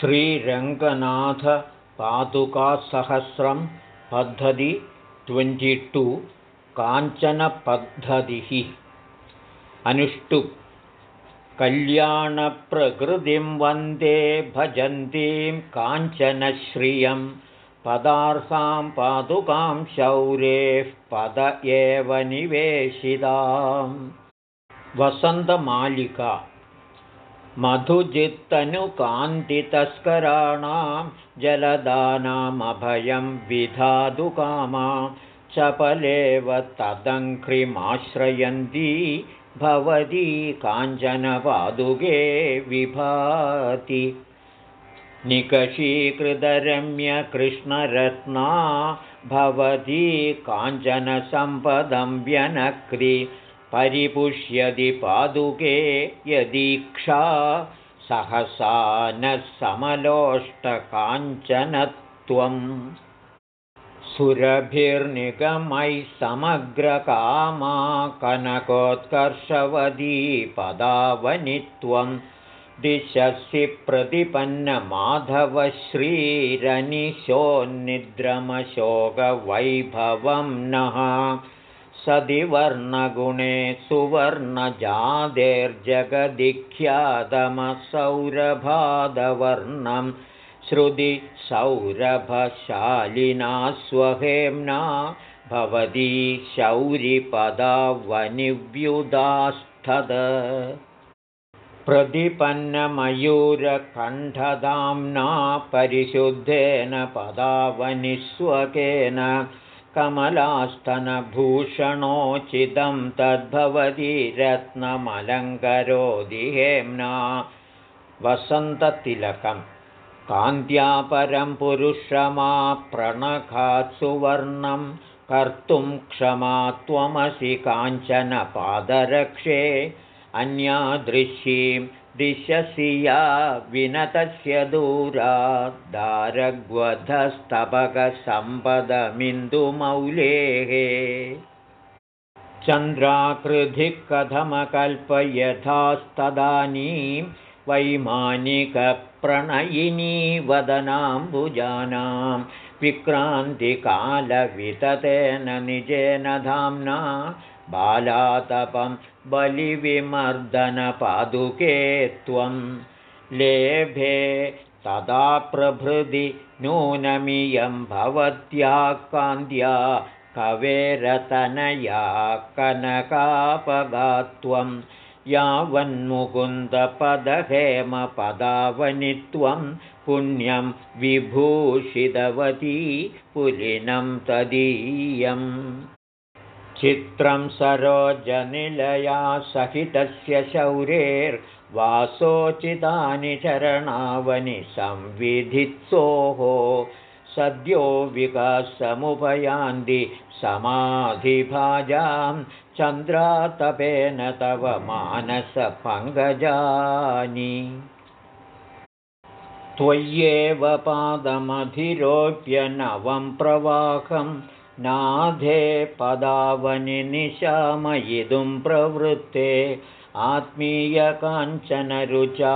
श्रीरङ्गनाथपादुकासहस्रं पद्धति ट्वेण्टिटु काञ्चनपद्धतिः। अनुष्टु। कल्याणप्रकृतिं वन्दे भजन्तीं काञ्चनश्रियं पदार्थां पादुकां शौरेः पद एव निवेशिताम्। वसन्तमालिका मधुजित्तनुकान्तितस्कराणां जलदानामभयं विधातुकामा चपलेव तदङ्घ्रिमाश्रयन्ती भवती काञ्चनपादुके विभाति। निकषीकृतरम्यकृष्णरत्ना भवती काञ्चनसम्पदं व्यनक्रि परिपुष्यति पादुके यदीक्षा सहसा नः समलोष्टकाञ्चनत्वम् सुरभिर्निगमैः समग्रकामा कनकोत्कर्षवदी पदावनित्वं दिशसि प्रतिपन्नमाधवश्रीरनिशोन्निद्रमशोकवैभवं नः सदिवर्णगुणे सुवर्णजादेर्जगदिख्यातमसौरभादवर्णं श्रुतिसौरभशालिना स्वहेम्ना भवती शौरिपदा वनिव्युदास्थद प्रतिपन्नमयूरकण्ठदाम्ना परिशुद्धेन पदावनिस्वकेन कमलास्तनभूषणोचितं तद्भवति रत्नमलङ्करोदिहेम्ना वसन्ततिलकं कान्त्यापरं पुरुषमा प्रणखात्सुवर्णं कर्तुं क्षमा त्वमसि काञ्चनपादरक्षे। अन्यादृशीं दिशसि या विनतस्य दूरादारग्वधस्तपकसम्पदमिन्दुमौलेः चन्द्राकृधिः कथमकल्पयथास्तदानीं वैमानिकप्रणयिनी वदनाम्बुजानां विक्रान्तिकालविततेन निजेन धाम्ना बालातपं बलिविमर्दनपादुके त्वं लेभे तदा प्रभृति नूनमियं भवत्या कान्द्या कवेरतनया कनकापगात्वं यावन्मुकुन्दपदहेमपदावनित्वं पुण्यं विभूषितवती पुलिनं तदीयम् चित्रं सरोजनिलया सहितस्य शौरेर्वासोचितानि चरणावनि संविधित्सोः सद्यो विकासमुपयान्ति समाधिभाजां चन्द्रातपेन तव मानसपङ्गजानि त्वय्येव पादमधिरोप्य नवं प्रवाहम् नाधे पदावनिनिशामयितुं प्रवृत्ते आत्मीयकाञ्चनरुचा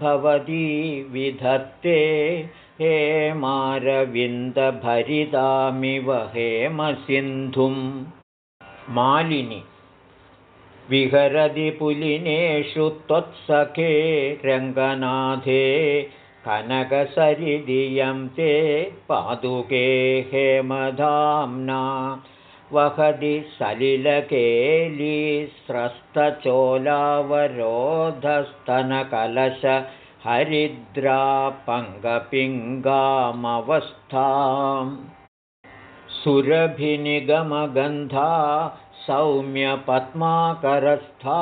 भवती विधत्ते। हेमारविन्दभरितामिव हेमसिन्धुं मालिनि विहरति पुलिनेषु त्वत्सखे रङ्गनाथे कनकसरिदियं ते पादुके हेमधाम्ना वहति सलिलकेलीस्रस्तचोलावरोधस्तनकलश हरिद्रापङ्गपिङ्गामवस्थाम्। सुरभिनिगमगन्धा सौम्यपद्माकरस्था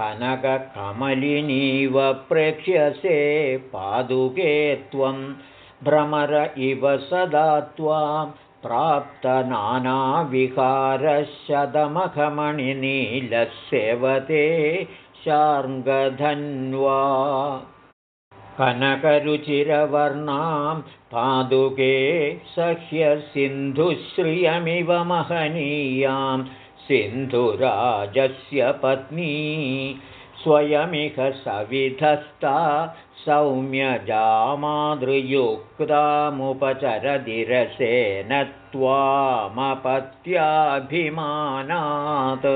कनककमलिनीव प्रेक्ष्यसे पादुके त्वं। भ्रमर इव सदा त्वां प्राप्तनानाविहारशतमखमणिनीलसेवते शार्ङ्गधन्वा। कनकरुचिरवर्णां पादुके सह्यसिन्धुश्रियमिव महनीयां सिन्धुराजस्य पत्नी स्वयमिह सविधस्ता सौम्यजामादृयुक्तामुपचरदिरसेन त्वामपत्याभिमानात्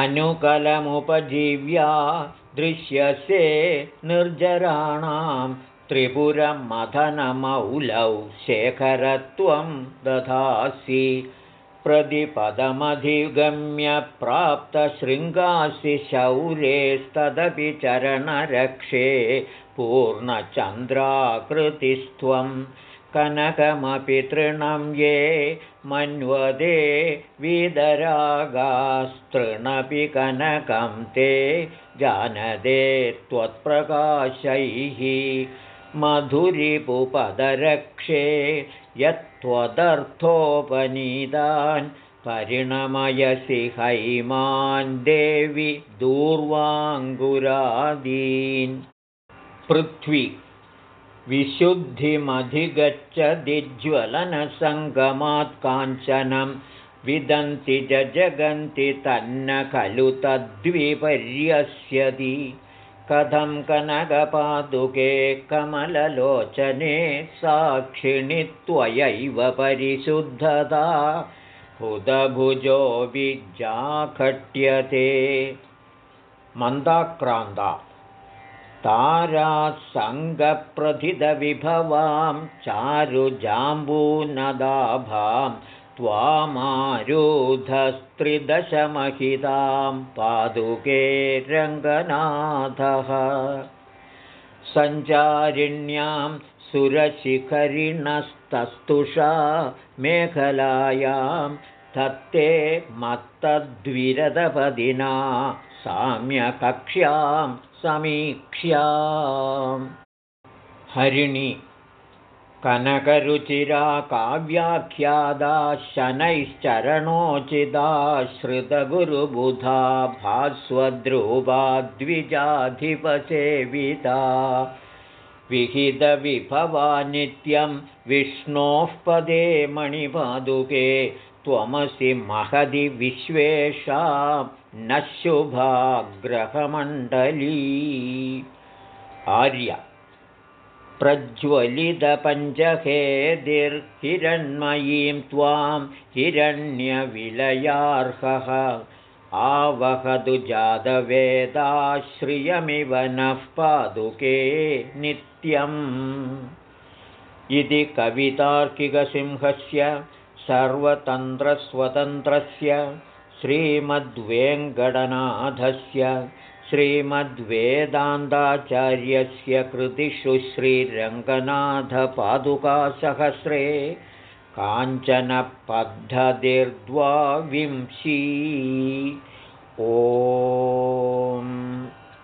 अनुकलमुपजीव्या दृश्यसे निर्जराणां त्रिपुरमथनमौलौ शेखरत्वं दधासि प्रतिपदमधिगम्य प्राप्तशृङ्गासि शौरेस्तदपि चरणरक्षे पूर्णचन्द्राकृतिस्त्वं कनकमपि तृणं ये मन्वदे विदरागास्तृणपि कनकं ते जानदे त्वत्प्रकाशैः मधुरिपुपदरक्षे यत्त्वदर्थोपनीतान् परिणमयसि हैमान् देवि दूर्वाङ्गुरादीन्। पृथ्वी विशुद्धिमधिगच्छदिज्वलनसङ्गमात् काञ्चनं विदन्ति जगन्ति तन्न खलु तद्विपर्यस्यति कथं कनकपादुके कमललोचने साक्षिणि त्वयैव परिशुद्धता? हुदभुजो विजाखट्यते मन्दाक्रान्ता। तारासङ्गप्रथितविभवां चारुजाम्बूनदाभां त्वामारुधस्त्रिदशमहितां पादुके रङ्गनाथः। सञ्चारिण्यां सुरशिखरिणस्तस्तुषा मेखलायां धत्ते मत्तद्विरदपदिना साम्यकक्ष्यां समीक्ष्या हरिणी कनकरुचिरा काव्याख्यादा शनैश्चरणोचिदाश्रितगुरुबुधा भास्वद्रुवा द्विजाधिपसेविता विहितविभवा नित्यं विष्णोः पदे मणिपादुके त्वमसि महदि विश्वेशा न शुभाग्रहमण्डली। आर्य प्रज्वलितपञ्चहेदिर्हिरण्मयीं त्वां हिरण्यविलयार्हः। आवहतु जातवेदाश्रियमिव नः पादुके नित्यम्। इति कवितार्किकसिंहस्य सर्वतन्त्रस्वतन्त्रस्य श्रीमद्वेङ्कटनाथस्य श्रीमद्वेदान्ताचार्यस्य कृतिषु श्रीरङ्गनाथपादुकासहस्रे काञ्चनपद्धतिर्द्वाविंशी। ओ